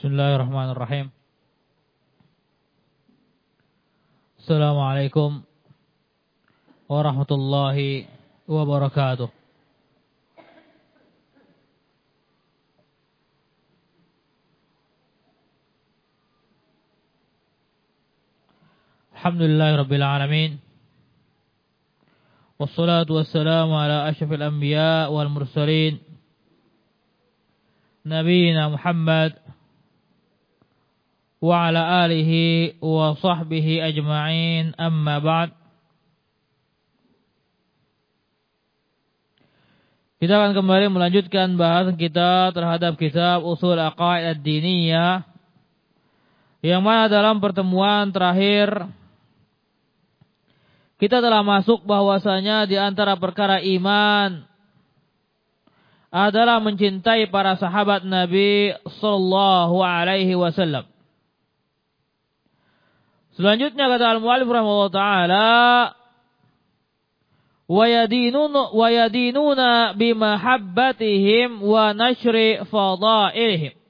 Bismillahirrahmanirrahim. Assalamualaikum warahmatullahi wabarakatuh. Alhamdulillah Rabbil Alamin Wassalatu wassalamu ala ashrafil anbiya wal mursalin Nabiina Muhammad Alihi wa sahbihi ajma'in amma ba'd Kita akan kembali melanjutkan bahasan kita terhadap kitab Usul Aqaid Ad-Diniyah yang mana dalam pertemuan terakhir kita telah masuk bahwasanya di antara perkara iman adalah mencintai para sahabat Nabi sallallahu alaihi wasallam. Selanjutnya kata al-muallif rahimahullah taala wa yadinuna wa yadinuna bimahabbatihim wa nashri fadailihim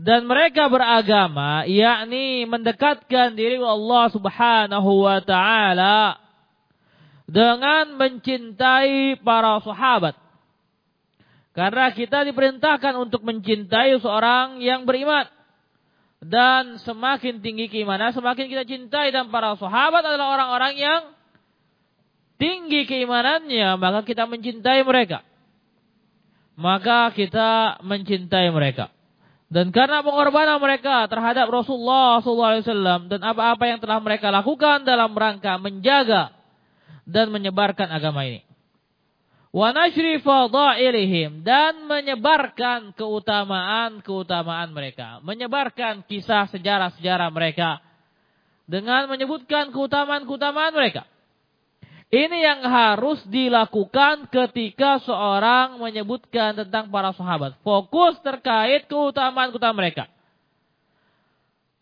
dan mereka beragama yakni mendekatkan diri Allah Subhanahu wa taala dengan mencintai para sahabat. Karena kita diperintahkan untuk mencintai seorang yang beriman. Dan semakin tinggi keimanan, semakin kita cintai dan para sahabat adalah orang-orang yang tinggi keimanannya, maka kita mencintai mereka. Maka kita mencintai mereka. Dan karena pengorbanan mereka terhadap Rasulullah SAW dan apa-apa yang telah mereka lakukan dalam rangka menjaga dan menyebarkan agama ini. Wa nashri dan menyebarkan keutamaan-keutamaan mereka, menyebarkan kisah sejarah-sejarah mereka dengan menyebutkan keutamaan-keutamaan mereka. Ini yang harus dilakukan ketika seorang menyebutkan tentang para sahabat. Fokus terkait keutamaan-keutamaan mereka.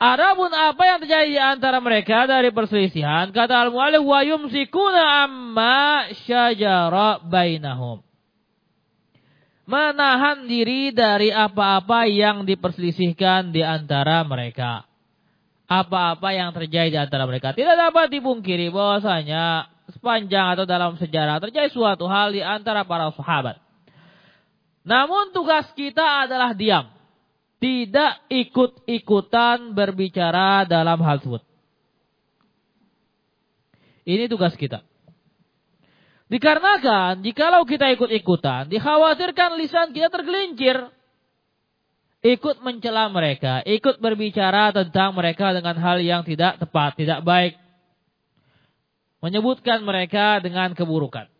Adapun apa yang terjadi di antara mereka dari perselisihan, kata al-mu'alif wa yumsikuna amma syajara bainahum. Menahan diri dari apa-apa yang diperselisihkan di antara mereka. Apa-apa yang terjadi di antara mereka. Tidak dapat dipungkiri bahwasanya sepanjang atau dalam sejarah terjadi suatu hal di antara para sahabat. Namun tugas kita adalah diam. Tidak ikut-ikutan berbicara dalam hal tersebut. Ini tugas kita. Dikarenakan jikalau kita ikut-ikutan, dikhawatirkan lisan kita tergelincir. Ikut mencela mereka, ikut berbicara tentang mereka dengan hal yang tidak tepat, tidak baik menyebutkan mereka dengan keburukan.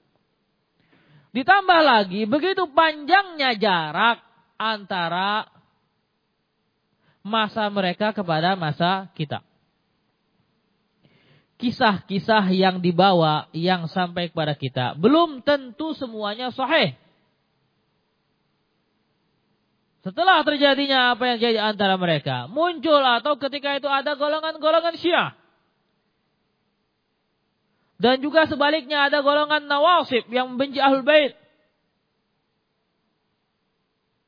Ditambah lagi, begitu panjangnya jarak antara masa mereka kepada masa kita. Kisah-kisah yang dibawa, yang sampai kepada kita, belum tentu semuanya sahih. Setelah terjadinya apa yang jadi antara mereka, muncul atau ketika itu ada golongan-golongan syiah dan juga sebaliknya ada golongan nawasib yang membenci ahlul bait.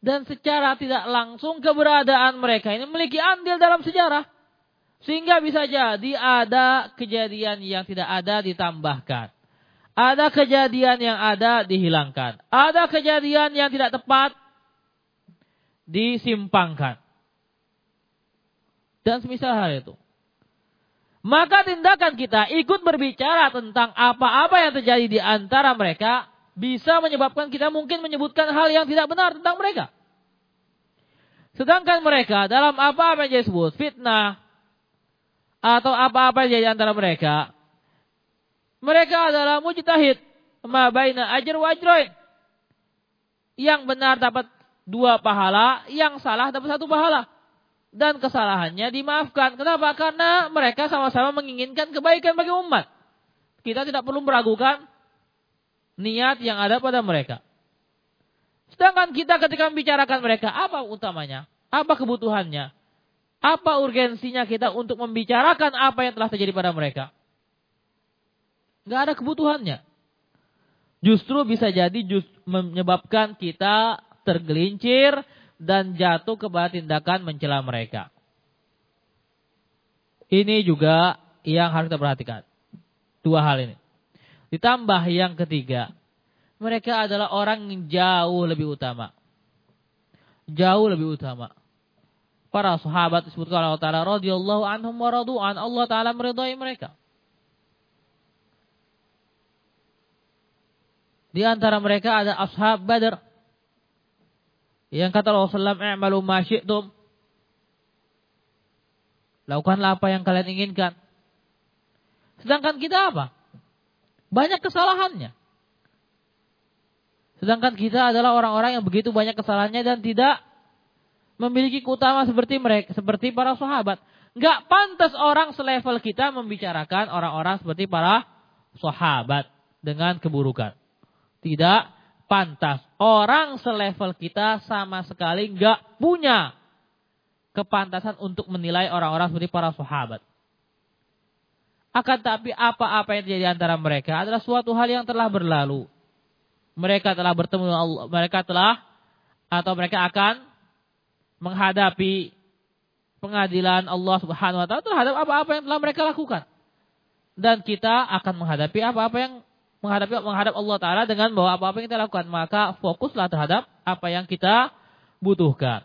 Dan secara tidak langsung keberadaan mereka ini memiliki andil dalam sejarah. Sehingga bisa jadi ada kejadian yang tidak ada ditambahkan. Ada kejadian yang ada dihilangkan. Ada kejadian yang tidak tepat disimpangkan. Dan semisal hal itu. Maka tindakan kita ikut berbicara tentang apa-apa yang terjadi di antara mereka bisa menyebabkan kita mungkin menyebutkan hal yang tidak benar tentang mereka. Sedangkan mereka dalam apa-apa yang disebut fitnah atau apa-apa yang jadi antara mereka, mereka adalah mujtahid, ma baina ajr wa. Yang benar dapat dua pahala, yang salah dapat satu pahala dan kesalahannya dimaafkan. Kenapa? Karena mereka sama-sama menginginkan kebaikan bagi umat. Kita tidak perlu meragukan niat yang ada pada mereka. Sedangkan kita ketika membicarakan mereka, apa utamanya? Apa kebutuhannya? Apa urgensinya kita untuk membicarakan apa yang telah terjadi pada mereka? Gak ada kebutuhannya. Justru bisa jadi just menyebabkan kita tergelincir, dan jatuh kepada tindakan mencela mereka. Ini juga yang harus kita perhatikan. Dua hal ini. Ditambah yang ketiga, mereka adalah orang yang jauh lebih utama. Jauh lebih utama. Para sahabat disebutkan Allah Ta'ala radhiyallahu anhum wa radu'an. Allah Ta'ala meridai mereka. Di antara mereka ada ashab Badar. Yang kata Rasulullah SAW, "I'malu ma syi'tum." Lakukanlah apa yang kalian inginkan. Sedangkan kita apa? Banyak kesalahannya. Sedangkan kita adalah orang-orang yang begitu banyak kesalahannya dan tidak memiliki keutamaan seperti mereka, seperti para sahabat. Gak pantas orang selevel kita membicarakan orang-orang seperti para sahabat dengan keburukan. Tidak pantas. Orang selevel kita sama sekali nggak punya kepantasan untuk menilai orang-orang seperti para sahabat. Akan tapi apa-apa yang terjadi antara mereka adalah suatu hal yang telah berlalu. Mereka telah bertemu Allah, mereka telah atau mereka akan menghadapi pengadilan Allah Subhanahu wa taala terhadap apa-apa yang telah mereka lakukan. Dan kita akan menghadapi apa-apa yang menghadapi menghadap Allah Taala dengan bahwa apa-apa yang kita lakukan maka fokuslah terhadap apa yang kita butuhkan.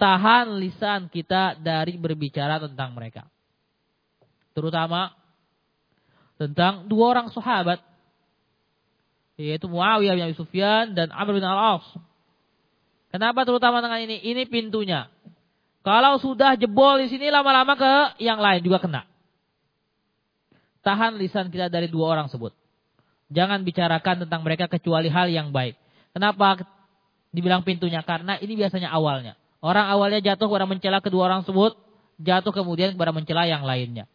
Tahan lisan kita dari berbicara tentang mereka. Terutama tentang dua orang sahabat yaitu Muawiyah bin Abi Sufyan dan Amr bin Al-As. Kenapa terutama dengan ini? Ini pintunya. Kalau sudah jebol di sini lama-lama ke yang lain juga kena. Tahan lisan kita dari dua orang sebut. Jangan bicarakan tentang mereka kecuali hal yang baik. Kenapa dibilang pintunya? Karena ini biasanya awalnya. Orang awalnya jatuh kepada mencela kedua orang tersebut, jatuh kemudian kepada mencela yang lainnya.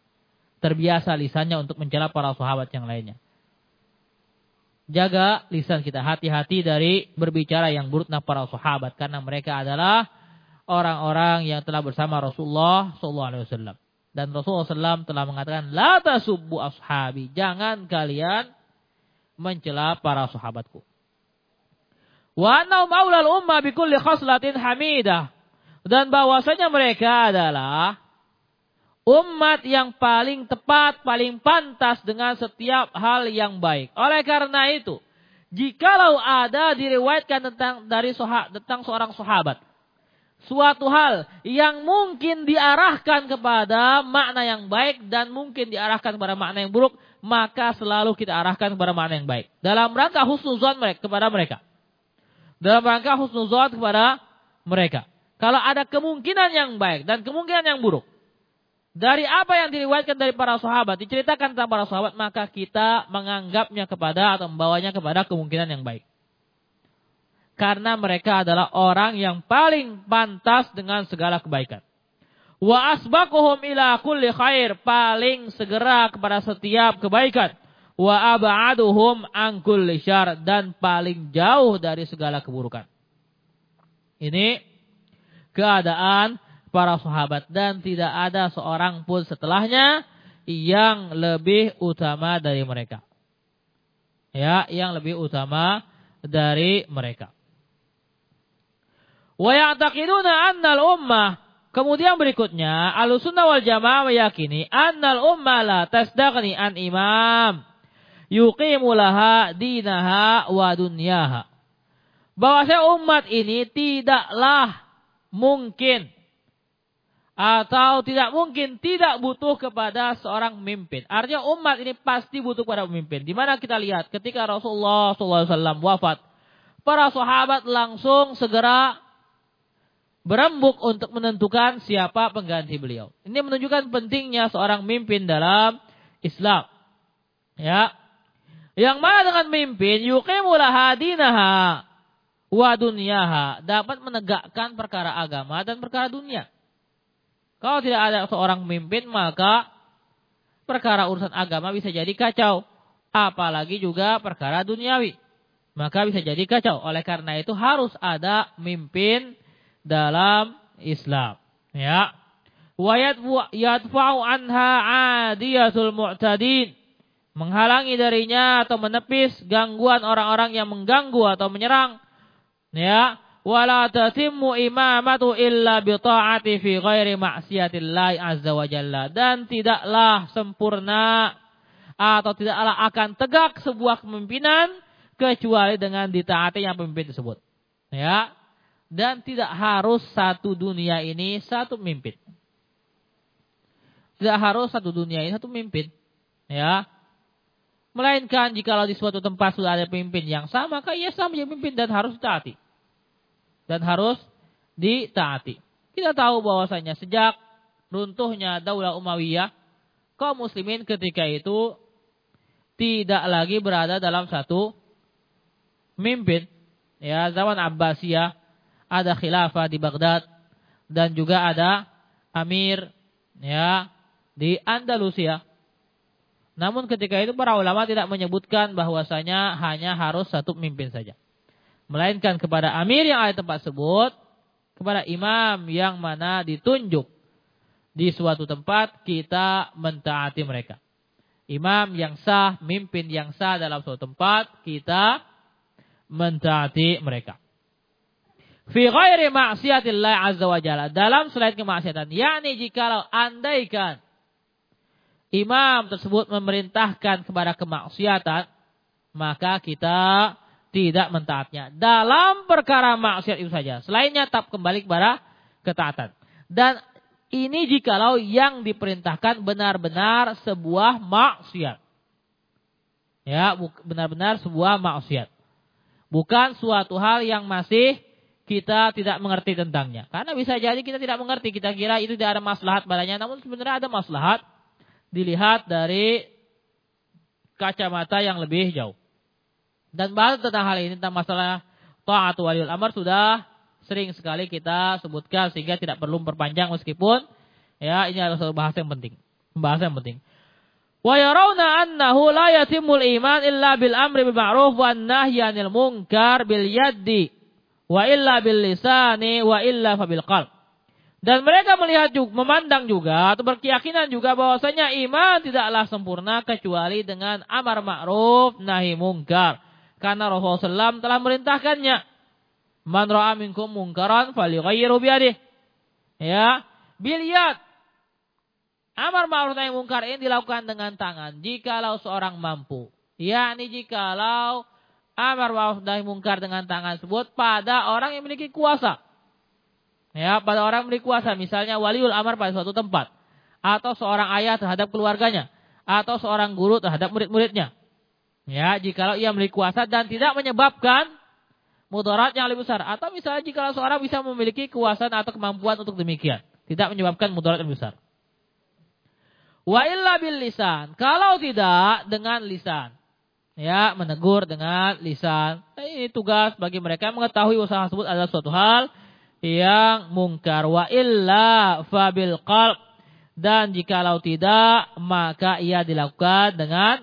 Terbiasa lisannya untuk mencela para sahabat yang lainnya. Jaga lisan kita hati-hati dari berbicara yang buruk tentang para sahabat karena mereka adalah orang-orang yang telah bersama Rasulullah SAW. Dan Rasulullah SAW telah mengatakan, La tasubbu ashabi. Jangan kalian mencela para sahabatku. Wa maulal umma kulli khaslatin hamidah. Dan bahwasanya mereka adalah umat yang paling tepat, paling pantas dengan setiap hal yang baik. Oleh karena itu, jikalau ada diriwayatkan tentang dari soha, tentang seorang sahabat, suatu hal yang mungkin diarahkan kepada makna yang baik dan mungkin diarahkan kepada makna yang buruk, maka selalu kita arahkan kepada mana yang baik. Dalam rangka husnuzon mereka kepada mereka. Dalam rangka husnuzon kepada mereka. Kalau ada kemungkinan yang baik dan kemungkinan yang buruk. Dari apa yang diriwayatkan dari para sahabat, diceritakan tentang para sahabat, maka kita menganggapnya kepada atau membawanya kepada kemungkinan yang baik. Karena mereka adalah orang yang paling pantas dengan segala kebaikan. Wa asbaquhum ila kulli khair. Paling segera kepada setiap kebaikan. Wa aba'aduhum an kulli. Dan paling jauh dari segala keburukan. Ini keadaan para sahabat. Dan tidak ada seorang pun setelahnya yang lebih utama dari mereka. Ya, yang lebih utama dari mereka. Wa ya'taqiduna anna al-ummah Kemudian berikutnya, Ahlussunnah wal Jamaah meyakini annal ummah la tasdaghni an imam yuqimu laha dinaha wa dunyaha. Bahwasanya umat ini tidaklah mungkin atau tidak mungkin tidak butuh kepada seorang pemimpin. Artinya umat ini pasti butuh kepada pemimpin. Di mana kita lihat ketika Rasulullah SAW wafat, para sahabat langsung segera berembuk untuk menentukan siapa pengganti beliau. Ini menunjukkan pentingnya seorang mimpin dalam Islam. Ya. Yang mana dengan mimpin yuqimul hadinaha wa dunyaha dapat menegakkan perkara agama dan perkara dunia. Kalau tidak ada seorang mimpin maka perkara urusan agama bisa jadi kacau, apalagi juga perkara duniawi. Maka bisa jadi kacau. Oleh karena itu harus ada mimpin dalam Islam. Ya. Wa yadfa'u anha adiyatul mu'tadin. Menghalangi darinya atau menepis gangguan orang-orang yang mengganggu atau menyerang. Ya. Wala tatimmu imamatu illa bi ta'ati fi ghairi ma'siyatillah azza wa jalla dan tidaklah sempurna atau tidaklah akan tegak sebuah kepemimpinan kecuali dengan ditaatinya pemimpin tersebut. Ya. Dan tidak harus satu dunia ini satu pemimpin. Tidak harus satu dunia ini satu pemimpin. Ya. Melainkan jika di suatu tempat sudah ada pemimpin yang sama, maka ia sama menjadi pemimpin dan harus ditaati. Dan harus ditaati. Kita tahu bahwasanya sejak runtuhnya Daulah Umayyah, kaum muslimin ketika itu tidak lagi berada dalam satu mimpin. Ya, zaman Abbasiyah ada khilafah di Baghdad dan juga ada amir ya di Andalusia. Namun ketika itu para ulama tidak menyebutkan bahwasanya hanya harus satu pemimpin saja. Melainkan kepada amir yang ada tempat tersebut, kepada imam yang mana ditunjuk di suatu tempat kita mentaati mereka imam yang sah, mimpin yang sah dalam suatu tempat, kita mentaati mereka. Fi ghairi ma'siyatillah azza wa jalla. Dalam selain kemaksiatan. yakni jikalau andaikan imam tersebut memerintahkan kepada kemaksiatan, maka kita tidak mentaatnya. Dalam perkara maksiat itu saja. Selainnya tetap kembali kepada ketaatan. Dan ini jikalau yang diperintahkan benar-benar sebuah maksiat. Ya, benar-benar sebuah maksiat. Bukan suatu hal yang masih kita tidak mengerti tentangnya. Karena bisa jadi kita tidak mengerti, kita kira itu tidak ada maslahat padanya, namun sebenarnya ada maslahat dilihat dari kacamata yang lebih jauh. Dan bahas tentang hal ini tentang masalah taat waliul amr sudah sering sekali kita sebutkan sehingga tidak perlu memperpanjang meskipun ya ini adalah satu bahasa yang penting. Bahasa yang penting. Wa yarawna annahu la yatimul iman illa bil amri bil ma'ruf wan nahyi 'anil munkar bil yaddi wa illa bil lisani wa illa fabil qalb. Dan mereka melihat juga, memandang juga atau berkeyakinan juga bahwasanya iman tidaklah sempurna kecuali dengan amar ma'ruf nahi munkar. Karena Rasulullah SAW telah merintahkannya. Man ra'a minkum munkaran falyughayyiru biyadih. Ya, biliat. Amar ma'ruf nahi mungkar ini dilakukan dengan tangan jikalau seorang mampu. Yakni jikalau amar ma'ruf nahi mungkar dengan tangan tersebut pada orang yang memiliki kuasa. Ya, pada orang yang memiliki kuasa, misalnya waliul amar pada suatu tempat atau seorang ayah terhadap keluarganya atau seorang guru terhadap murid-muridnya. Ya, jikalau ia memiliki kuasa dan tidak menyebabkan mudarat yang lebih besar. Atau misalnya jika seorang bisa memiliki kekuasaan atau kemampuan untuk demikian. Tidak menyebabkan mudarat yang besar. Wa illa bil lisan. Kalau tidak dengan lisan. Ya, menegur dengan lisan. Ini tugas bagi mereka yang mengetahui usaha tersebut adalah suatu hal yang mungkar. Wa illa fabil qalb. Dan jikalau tidak, maka ia dilakukan dengan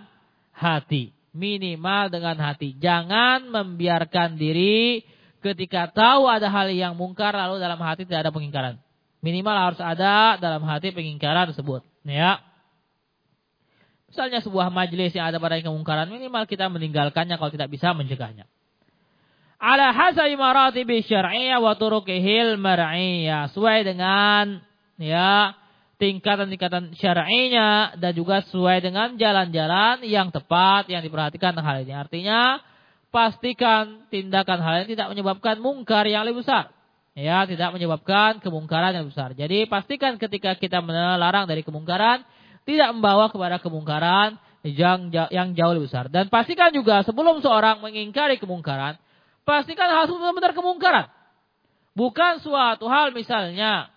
hati minimal dengan hati. Jangan membiarkan diri ketika tahu ada hal yang mungkar lalu dalam hati tidak ada pengingkaran. Minimal harus ada dalam hati pengingkaran tersebut. Ya. Misalnya sebuah majelis yang ada pada kemungkaran, minimal kita meninggalkannya kalau tidak bisa mencegahnya. Ala hasabi maratibi syar'iyyah wa turuqihil mar'iyyah. Sesuai dengan ya tingkatan-tingkatan syar'inya dan juga sesuai dengan jalan-jalan yang tepat yang diperhatikan hal ini. Artinya pastikan tindakan hal ini tidak menyebabkan mungkar yang lebih besar. Ya, tidak menyebabkan kemungkaran yang besar. Jadi pastikan ketika kita melarang dari kemungkaran tidak membawa kepada kemungkaran yang yang jauh lebih besar. Dan pastikan juga sebelum seorang mengingkari kemungkaran, pastikan hal benar-benar kemungkaran. Bukan suatu hal misalnya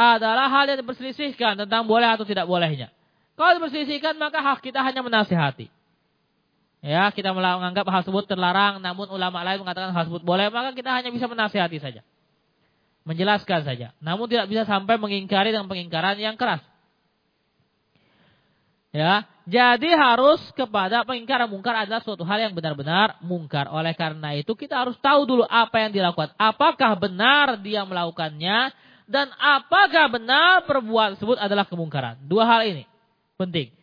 adalah hal yang diperselisihkan tentang boleh atau tidak bolehnya. Kalau diperselisihkan maka hak kita hanya menasihati. Ya, kita menganggap hal tersebut terlarang, namun ulama lain mengatakan hal tersebut boleh, maka kita hanya bisa menasihati saja. Menjelaskan saja. Namun tidak bisa sampai mengingkari dengan pengingkaran yang keras. Ya, jadi harus kepada pengingkaran mungkar adalah suatu hal yang benar-benar mungkar. Oleh karena itu kita harus tahu dulu apa yang dilakukan. Apakah benar dia melakukannya dan apakah benar perbuatan tersebut adalah kemungkaran. Dua hal ini penting.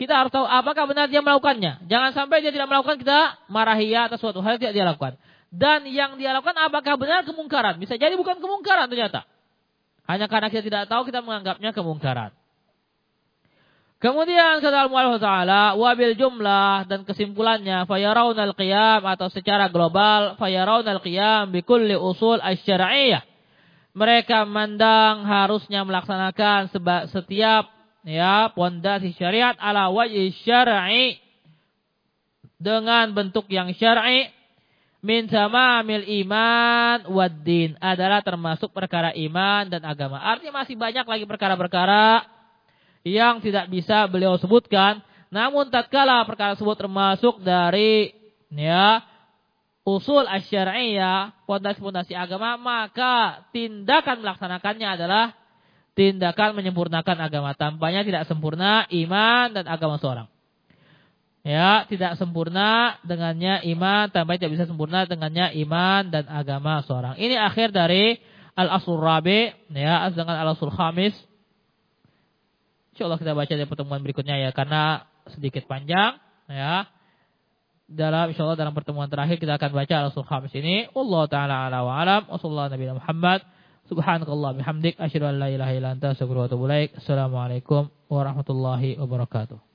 Kita harus tahu apakah benar dia melakukannya. Jangan sampai dia tidak melakukan kita marahi atas suatu hal yang tidak dia lakukan. dan yang dia lakukan apakah benar kemungkaran. Bisa jadi bukan kemungkaran ternyata. Hanya karena kita tidak tahu kita menganggapnya kemungkaran. Kemudian kata Allah Taala, wabil jumlah dan kesimpulannya, fayaraun al qiyam atau secara global, fayaraun al qiyam bikulli usul asy-syar'iyyah. Mereka mandang harusnya melaksanakan setiap ya pondasi syariat ala wajhi syar'i dengan bentuk yang syar'i min tamamil iman wad din adalah termasuk perkara iman dan agama. Artinya masih banyak lagi perkara-perkara yang tidak bisa beliau sebutkan. Namun tatkala perkara tersebut termasuk dari ya usul asyariyah, pondasi-pondasi agama, maka tindakan melaksanakannya adalah tindakan menyempurnakan agama. Tampaknya tidak sempurna iman dan agama seorang. Ya, tidak sempurna dengannya iman, tampaknya tidak bisa sempurna dengannya iman dan agama seorang. Ini akhir dari Al-Asul Rabi, ya, dengan Al-Asul Khamis Insya Allah kita baca di pertemuan berikutnya ya karena sedikit panjang ya. Dalam insya Allah dalam pertemuan terakhir kita akan baca Rasul Khamis ini. Allah taala ala wa alam. Wassallallahu Nabi Muhammad. Subhanakallah bihamdik asyhadu an la ilaha illa anta astaghfiruka wa atubu. Assalamualaikum warahmatullahi wabarakatuh.